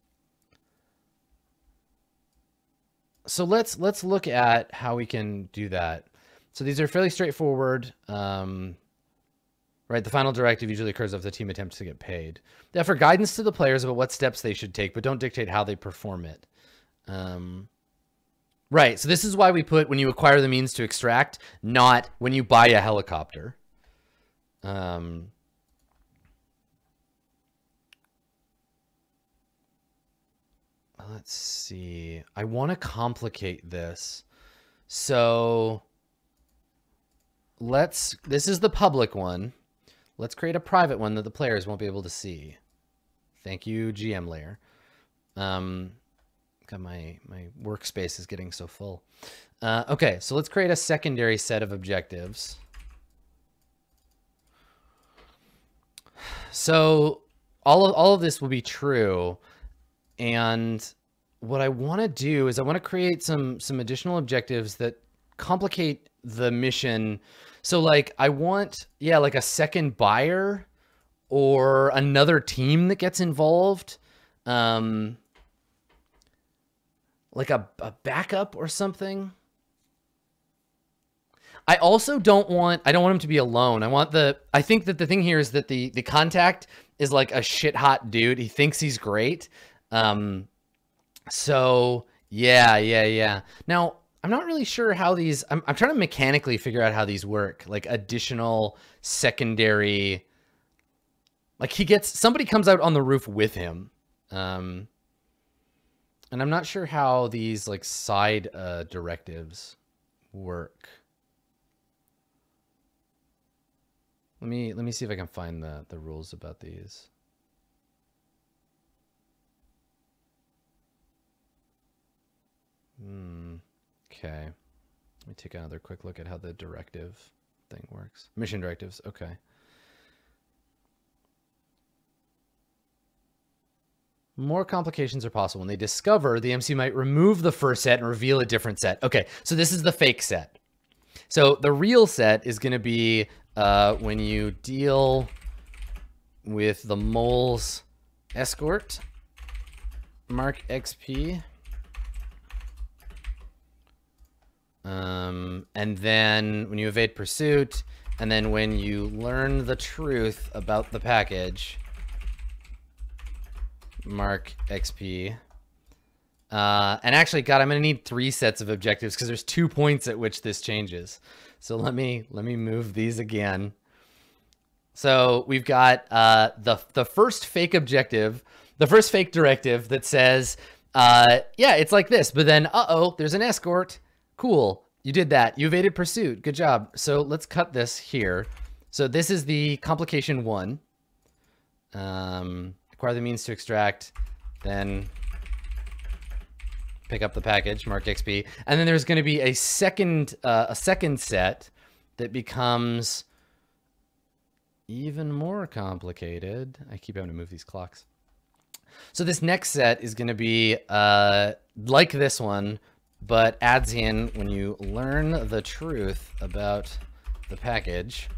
so let's let's look at how we can do that. So these are fairly straightforward. Um, right, the final directive usually occurs after the team attempts to get paid. They offer guidance to the players about what steps they should take, but don't dictate how they perform it. Um, Right. So this is why we put when you acquire the means to extract, not when you buy a helicopter. Um, let's see. I want to complicate this. So let's, this is the public one. Let's create a private one that the players won't be able to see. Thank you, GM layer. Um, God, my, my workspace is getting so full. Uh, okay, so let's create a secondary set of objectives. So all of, all of this will be true. And what I want to do is I want to create some, some additional objectives that complicate the mission. So like I want, yeah, like a second buyer or another team that gets involved. Um, like a, a backup or something. I also don't want I don't want him to be alone. I want the I think that the thing here is that the the contact is like a shit hot dude. He thinks he's great. Um so yeah, yeah, yeah. Now, I'm not really sure how these I'm I'm trying to mechanically figure out how these work. Like additional secondary like he gets somebody comes out on the roof with him. Um and I'm not sure how these like side uh, directives work. Let me let me see if I can find the the rules about these. Hmm. Okay. Let me take another quick look at how the directive thing works. Mission directives. Okay. More complications are possible. When they discover, the MC might remove the first set and reveal a different set. Okay, so this is the fake set. So the real set is going to be uh, when you deal with the mole's escort, mark XP. Um, and then when you evade pursuit, and then when you learn the truth about the package, mark XP. Uh, and actually, God, I'm going to need three sets of objectives because there's two points at which this changes. So let me let me move these again. So we've got uh, the the first fake objective, the first fake directive that says, uh, yeah, it's like this. But then, uh oh, there's an escort. Cool, you did that. You evaded pursuit. Good job. So let's cut this here. So this is the complication one. Um, acquire the means to extract, then pick up the package, mark XP, and then there's going to be a second uh, a second set that becomes even more complicated. I keep having to move these clocks. So this next set is going to be uh, like this one, but adds in when you learn the truth about the package,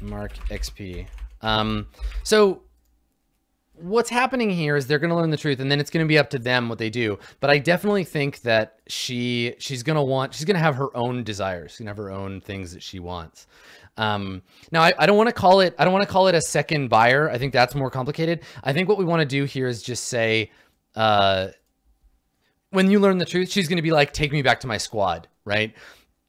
mark XP. Um, so what's happening here is they're going to learn the truth and then it's going to be up to them what they do. But I definitely think that she she's going to want she's going to have her own desires. She's going to have her own things that she wants. Um, now I, I don't want to call it I don't want to call it a second buyer. I think that's more complicated. I think what we want to do here is just say uh when you learn the truth, she's going to be like take me back to my squad, right?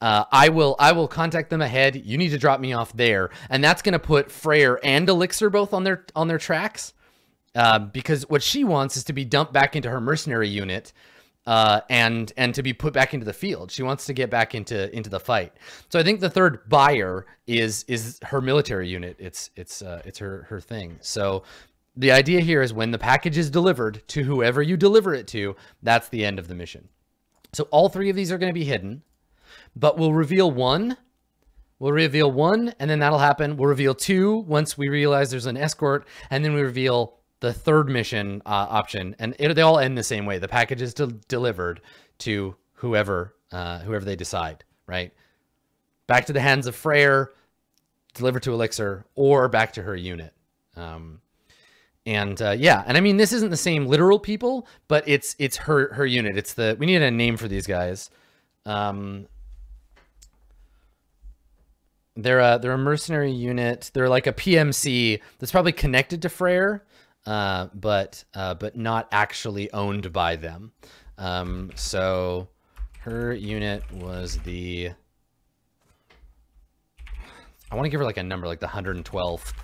Uh, I will I will contact them ahead. You need to drop me off there, and that's going to put Freyr and Elixir both on their on their tracks. Uh, because what she wants is to be dumped back into her mercenary unit uh, and and to be put back into the field. She wants to get back into into the fight. So I think the third buyer is is her military unit. It's it's uh, it's her her thing. So the idea here is when the package is delivered to whoever you deliver it to, that's the end of the mission. So all three of these are going to be hidden, but we'll reveal one. We'll reveal one, and then that'll happen. We'll reveal two once we realize there's an escort, and then we reveal the third mission uh, option, and it, they all end the same way. The package is de delivered to whoever uh, whoever they decide, right? Back to the hands of Freyr, delivered to Elixir, or back to her unit. Um, and uh, yeah, and I mean this isn't the same literal people, but it's it's her her unit. It's the we need a name for these guys. Um, they're a they're a mercenary unit. They're like a PMC that's probably connected to Freyr, uh, but uh, but not actually owned by them. Um, so her unit was the. I want to give her like a number, like the 112th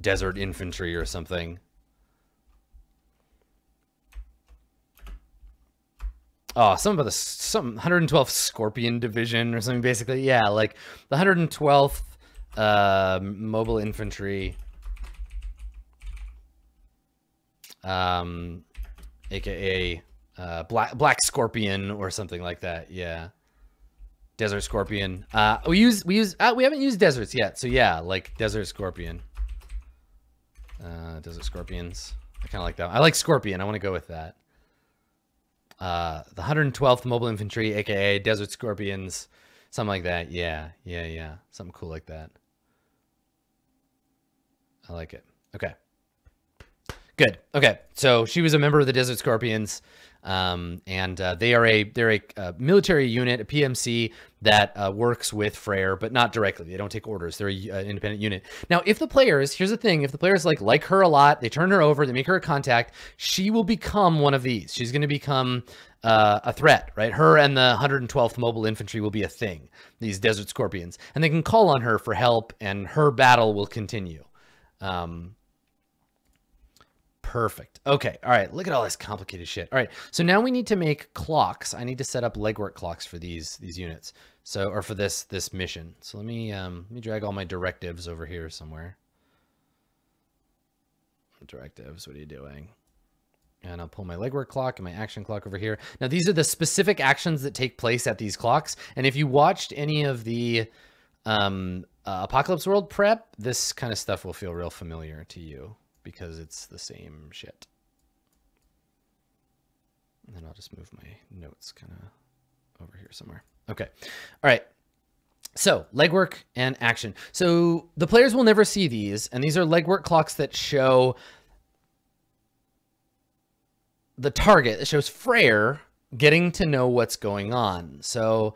Desert Infantry or something. Oh, some of the some 112th Scorpion Division or something. Basically, yeah, like the 112th uh, Mobile Infantry um, aka uh, Black Black Scorpion or something like that. Yeah, Desert Scorpion. Uh, we use we use uh, we haven't used deserts yet, so yeah, like Desert Scorpion. Uh, Desert Scorpions. I kind of like that. I like Scorpion. I want to go with that. Uh, the 112th Mobile Infantry, aka Desert Scorpions, something like that. Yeah, yeah, yeah, something cool like that. I like it. Okay. Good. Okay. So she was a member of the Desert Scorpions, um, and uh, they are a they're a, a, military unit, a PMC that uh, works with Freyr, but not directly. They don't take orders. They're an uh, independent unit. Now, if the players, here's the thing: if the players like like her a lot, they turn her over, they make her a contact, she will become one of these. She's going to become uh, a threat, right? Her and the 112th Mobile Infantry will be a thing. These Desert Scorpions, and they can call on her for help, and her battle will continue. Um, Perfect. Okay. All right. Look at all this complicated shit. All right. So now we need to make clocks. I need to set up legwork clocks for these these units. So or for this this mission. So let me um let me drag all my directives over here somewhere. Directives. What are you doing? And I'll pull my legwork clock and my action clock over here. Now these are the specific actions that take place at these clocks. And if you watched any of the um, uh, Apocalypse World prep, this kind of stuff will feel real familiar to you because it's the same shit. And then I'll just move my notes kind of over here somewhere. Okay. All right. So legwork and action. So the players will never see these, and these are legwork clocks that show the target. It shows Freyr getting to know what's going on. So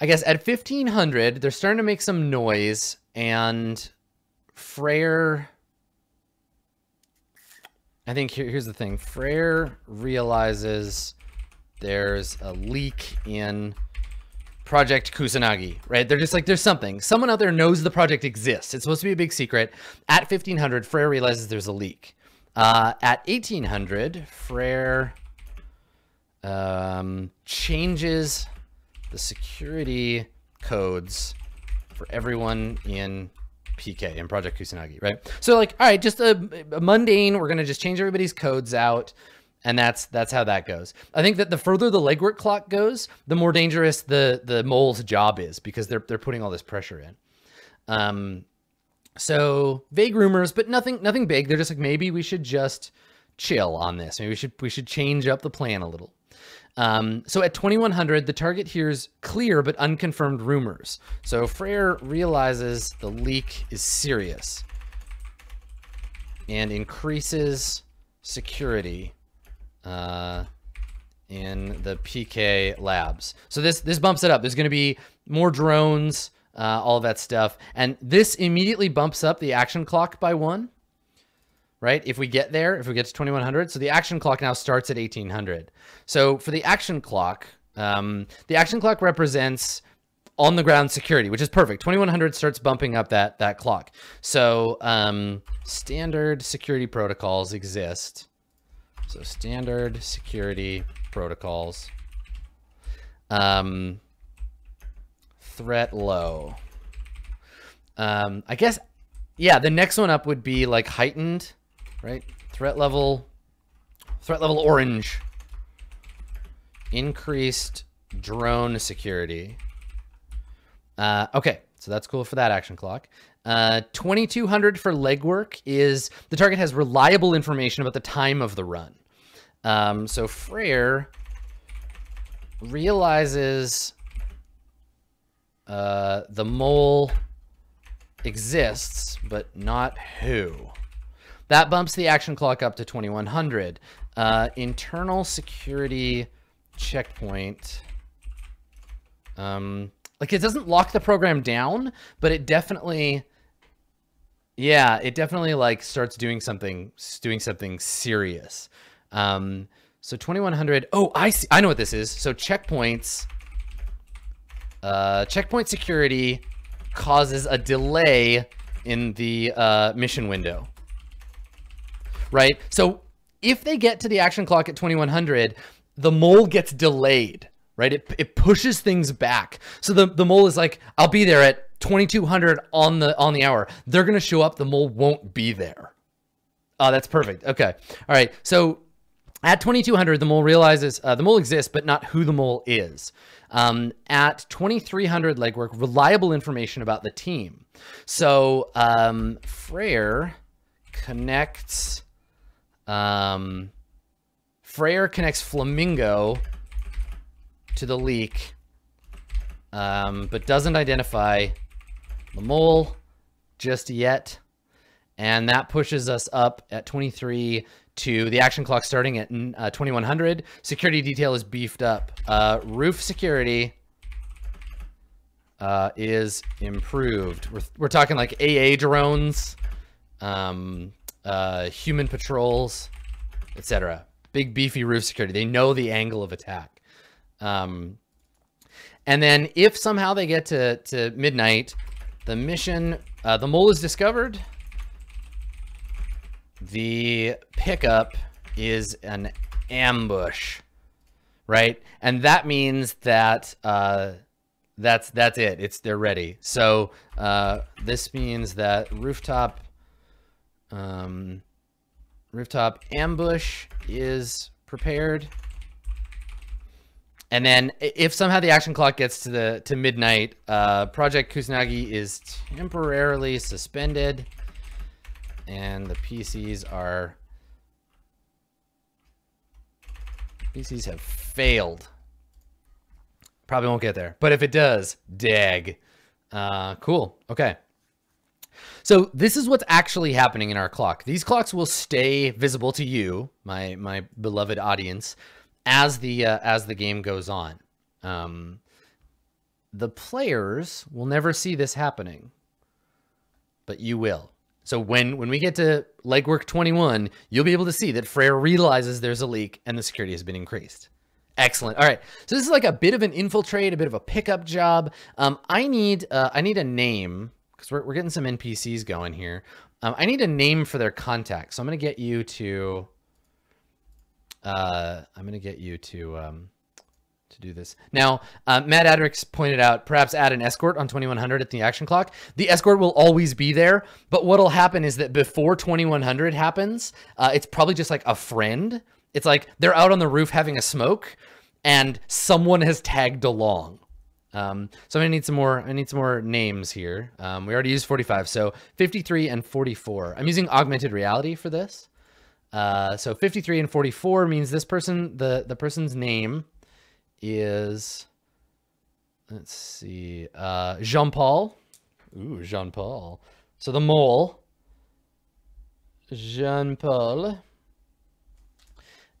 I guess at 1500, they're starting to make some noise, and Freyr I think here, here's the thing. Freyr realizes there's a leak in Project Kusanagi, right? They're just like, there's something. Someone out there knows the project exists. It's supposed to be a big secret. At 1500, Freyr realizes there's a leak. Uh, at 1800, Freyr um, changes the security codes for everyone in PK in Project Kusanagi, right? So like, all right, just a, a mundane, we're going to just change everybody's codes out. And that's that's how that goes. I think that the further the legwork clock goes, the more dangerous the the mole's job is because they're they're putting all this pressure in. Um, so vague rumors, but nothing nothing big. They're just like maybe we should just chill on this. Maybe we should we should change up the plan a little. Um, so at 2100, the target hears clear but unconfirmed rumors. So Freyr realizes the leak is serious and increases security uh, in the PK labs. So this this bumps it up. There's going to be more drones, uh, all that stuff, and this immediately bumps up the action clock by one. Right? If we get there, if we get to 2100, so the action clock now starts at 1800. So for the action clock, um, the action clock represents on the ground security, which is perfect. 2100 starts bumping up that that clock. So um, standard security protocols exist so standard security protocols. Um, threat low. Um, I guess, yeah, the next one up would be like heightened, right? Threat level, threat level orange. Increased drone security. Uh, okay, so that's cool for that action clock. Uh, 2200 for legwork is the target has reliable information about the time of the run. Um, so Freyr realizes uh, the mole exists, but not who. That bumps the action clock up to 2100. Uh, internal security checkpoint. Um, like it doesn't lock the program down, but it definitely yeah, it definitely like starts doing something, doing something serious. Um, so 2100. Oh, I see. I know what this is. So checkpoints, uh, checkpoint security causes a delay in the uh, mission window. Right. So if they get to the action clock at 2100, the mole gets delayed. Right. It, it pushes things back. So the, the mole is like, I'll be there at 2200 on the on the hour. They're going to show up. The mole won't be there. Oh, that's perfect. Okay. All right. So at 2200, the mole realizes uh, the mole exists, but not who the mole is. Um, at 2300 legwork, reliable information about the team. So um, Freyr connects. Um, Freyr connects Flamingo to the leak, um, but doesn't identify the mole just yet. And that pushes us up at 23 to the action clock starting at uh, 2100. Security detail is beefed up. Uh, roof security uh, is improved. We're, we're talking like AA drones, um, uh, human patrols, etc. Big beefy roof security. They know the angle of attack. Um, and then if somehow they get to, to midnight, the mission, uh, the mole is discovered. The pickup is an ambush, right? And that means that uh, that's that's it. It's they're ready. So uh, this means that rooftop um, rooftop ambush is prepared. And then if somehow the action clock gets to the to midnight, uh, Project Kusanagi is temporarily suspended and the PCs are PCs have failed. Probably won't get there, but if it does, dag. Uh, cool. Okay. So this is what's actually happening in our clock. These clocks will stay visible to you, my my beloved audience, as the uh, as the game goes on. Um, the players will never see this happening, but you will. So when, when we get to legwork 21, you'll be able to see that Freyr realizes there's a leak and the security has been increased. Excellent. All right. So this is like a bit of an infiltrate, a bit of a pickup job. Um, I need uh, I need a name because we're, we're getting some NPCs going here. Um, I need a name for their contact. So I'm going to get you to, uh, I'm going to get you to, um, to do this. Now, uh, Matt Adrix pointed out, perhaps add an escort on 2100 at the action clock. The escort will always be there, but what'll happen is that before 2100 happens, uh, it's probably just like a friend. It's like they're out on the roof having a smoke and someone has tagged along. Um, so I'm gonna need some more, I need some more names here. Um, we already used 45, so 53 and 44. I'm using augmented reality for this. Uh, so 53 and 44 means this person, the, the person's name is, let's see, uh, Jean-Paul. Ooh, Jean-Paul. So the mole, Jean-Paul.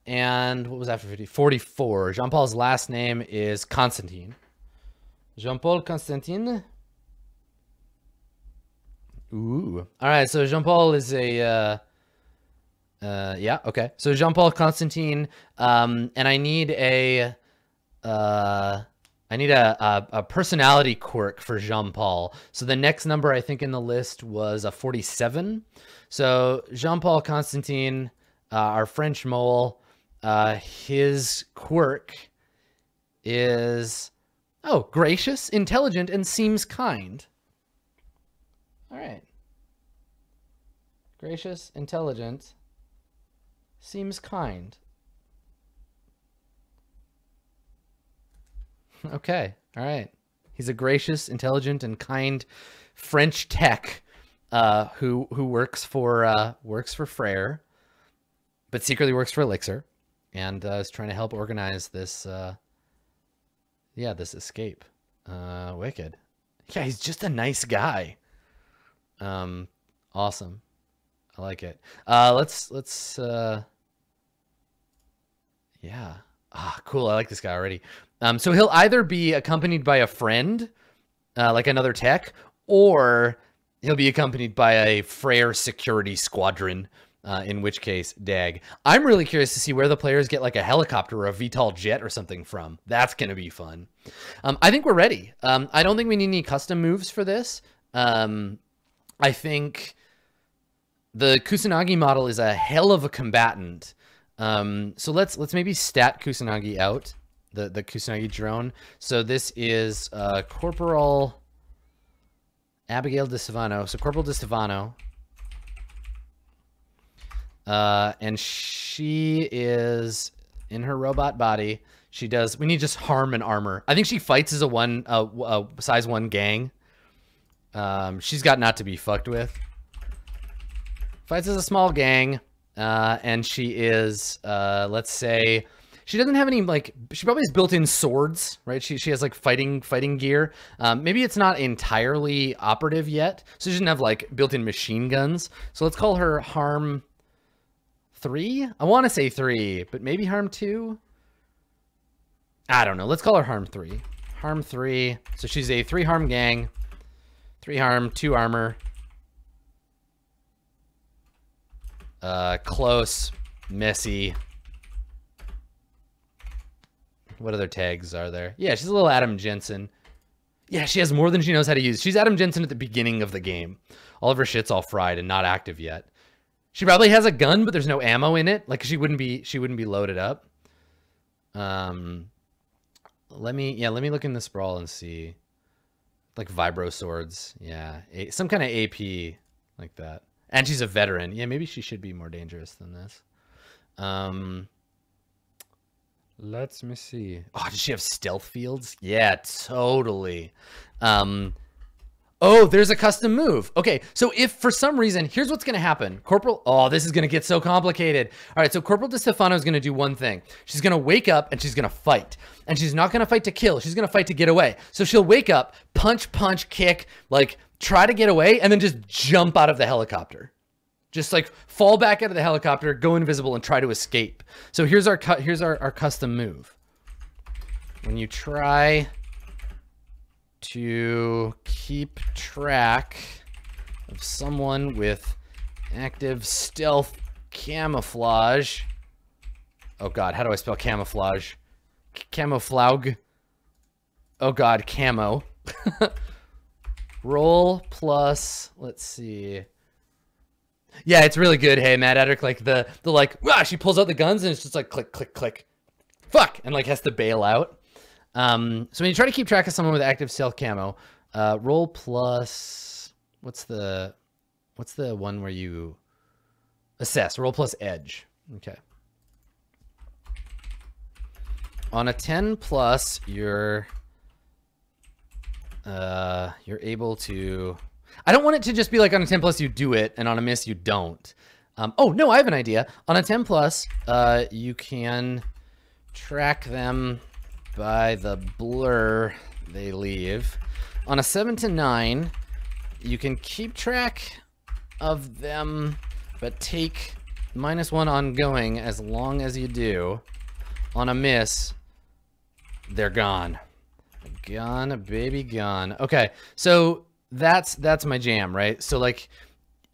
And what was after 50? 44. Jean-Paul's last name is Constantine. Jean-Paul Constantine. Ooh. All right. So Jean-Paul is a, uh, uh, yeah. Okay. So Jean-Paul Constantine. Um, and I need a, uh, I need a, a, a personality quirk for Jean-Paul. So the next number I think in the list was a 47. So Jean-Paul Constantine, uh, our French mole, uh, his quirk is Oh, gracious, intelligent, and seems kind. All right. Gracious, intelligent, seems kind. okay. All right. He's a gracious, intelligent, and kind French tech uh, who who works for uh, works for Freyr, but secretly works for Elixir, and uh, is trying to help organize this uh, yeah, this escape. Uh, wicked. Yeah, he's just a nice guy. Um, awesome. I like it. Uh, let's, let's, uh, yeah. Ah, cool. I like this guy already. Um, so he'll either be accompanied by a friend, uh, like another tech, or he'll be accompanied by a Freyr security squadron uh, in which case, dag. I'm really curious to see where the players get like a helicopter or a VTOL jet or something from. That's going to be fun. Um, I think we're ready. Um, I don't think we need any custom moves for this. Um, I think the Kusanagi model is a hell of a combatant. Um, so let's let's maybe stat Kusanagi out, the, the Kusanagi drone. So this is uh, Corporal Abigail De Stefano. So Corporal De Stefano uh, and she is in her robot body. She does. We need just harm and armor. I think she fights as a one, uh, a size one gang. Um, she's got not to be fucked with. Fights as a small gang, uh, and she is, uh, let's say, she doesn't have any like. She probably has built-in swords, right? She she has like fighting fighting gear. Um, maybe it's not entirely operative yet, so she doesn't have like built-in machine guns. So let's call her harm three? I want to say three, but maybe harm two? I don't know. Let's call her harm three. Harm three. So she's a three harm gang. Three harm, two armor. Uh, close, messy. What other tags are there? Yeah, she's a little Adam Jensen. Yeah, she has more than she knows how to use. She's Adam Jensen at the beginning of the game. All of her shit's all fried and not active yet. She probably has a gun, but there's no ammo in it. Like she wouldn't be she wouldn't be loaded up. Um let me yeah, let me look in the sprawl and see. Like vibro swords. Yeah. A, some kind of AP like that. And she's a veteran. Yeah, maybe she should be more dangerous than this. Um Let's me see. Oh, does she have stealth fields? Yeah, totally. Um Oh, there's a custom move. Okay, so if for some reason, here's what's to happen. Corporal, oh, this is to get so complicated. All right, so Corporal De Stefano is to do one thing. She's to wake up and she's to fight. And she's not to fight to kill. She's to fight to get away. So she'll wake up, punch, punch, kick, like try to get away, and then just jump out of the helicopter. Just like fall back out of the helicopter, go invisible, and try to escape. So here's our cut here's our, our custom move. When you try to keep track of someone with active stealth camouflage. Oh god, how do I spell camouflage? Camouflage. Oh god, camo. Roll plus, let's see. Yeah, it's really good. Hey, Matt Edric, like the the like, wow, she pulls out the guns and it's just like click, click, click, fuck, and like has to bail out. Um, so when you try to keep track of someone with active stealth camo, uh, roll plus what's the what's the one where you assess? Roll plus edge. Okay. On a 10 plus, you're uh, you're able to I don't want it to just be like on a 10 plus you do it and on a miss you don't. Um, oh, no, I have an idea. On a 10 plus, uh, you can track them by the blur they leave. On a 7 to 9, you can keep track of them, but take minus 1 ongoing as long as you do. On a miss, they're gone. Gone, baby, gone. Okay, so that's that's my jam, right? So like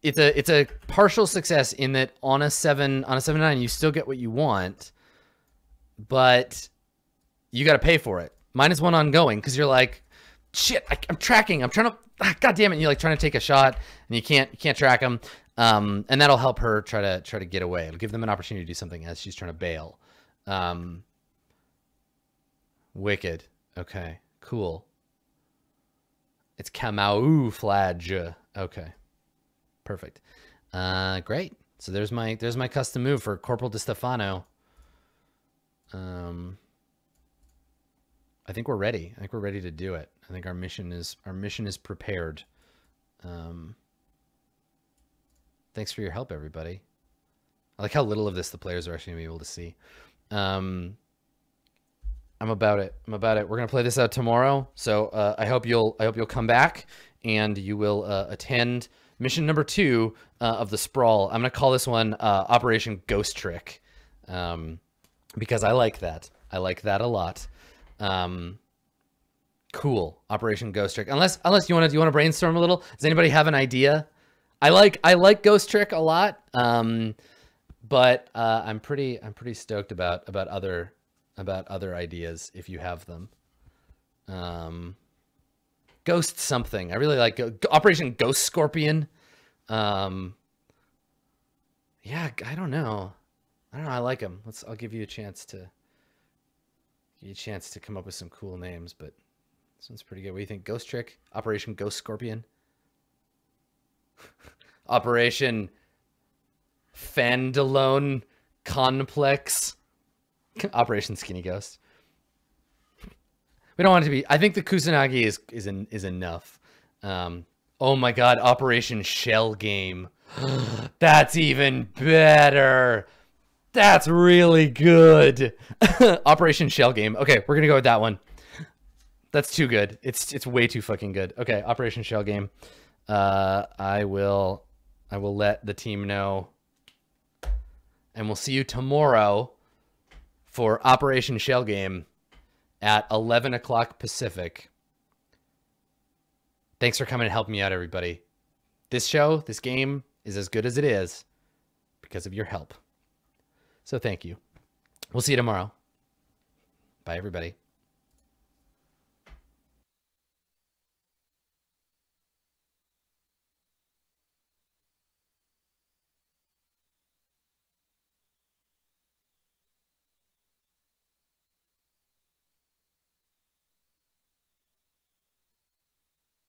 it's a it's a partial success in that on a seven on a seven nine you still get what you want, but you got to pay for it. Minus one ongoing because you're like, shit, I, am tracking. I'm trying to, ah, god damn it. And you're like trying to take a shot and you can't you can't track them. Um, and that'll help her try to try to get away. It'll give them an opportunity to do something as she's trying to bail. Um, wicked. Okay, cool. It's camouflage. Okay. Perfect. Uh, great. So there's my there's my custom move for Corporal Di Stefano. Um, I think we're ready. I think we're ready to do it. I think our mission is our mission is prepared. Um, thanks for your help, everybody. I like how little of this the players are actually gonna be able to see. Um, I'm about it. I'm about it. We're gonna play this out tomorrow, so uh, I hope you'll I hope you'll come back and you will uh, attend mission number two uh, of the sprawl. I'm gonna call this one uh, Operation Ghost Trick, um, because I like that. I like that a lot. Um, cool, Operation Ghost Trick. Unless unless you want to do you want to brainstorm a little? Does anybody have an idea? I like I like Ghost Trick a lot, um, but uh, I'm pretty I'm pretty stoked about about other about other ideas if you have them. Um, Ghost something. I really like Operation Ghost Scorpion. Um, yeah, I don't know. I don't know. I like them. Let's. I'll give you a chance to. You a chance to come up with some cool names, but this one's pretty good. What do you think? Ghost Trick, Operation Ghost Scorpion, Operation Stand Alone Complex. Operation Skinny Ghost. We don't want it to be. I think the Kusanagi is is in, is enough. Um, oh my God! Operation Shell Game. That's even better. That's really good. Operation Shell Game. Okay, we're gonna go with that one. That's too good. It's it's way too fucking good. Okay, Operation Shell Game. Uh, I will I will let the team know, and we'll see you tomorrow for Operation Shell Game at 11 o'clock Pacific. Thanks for coming and helping me out, everybody. This show, this game is as good as it is because of your help. So thank you. We'll see you tomorrow. Bye, everybody.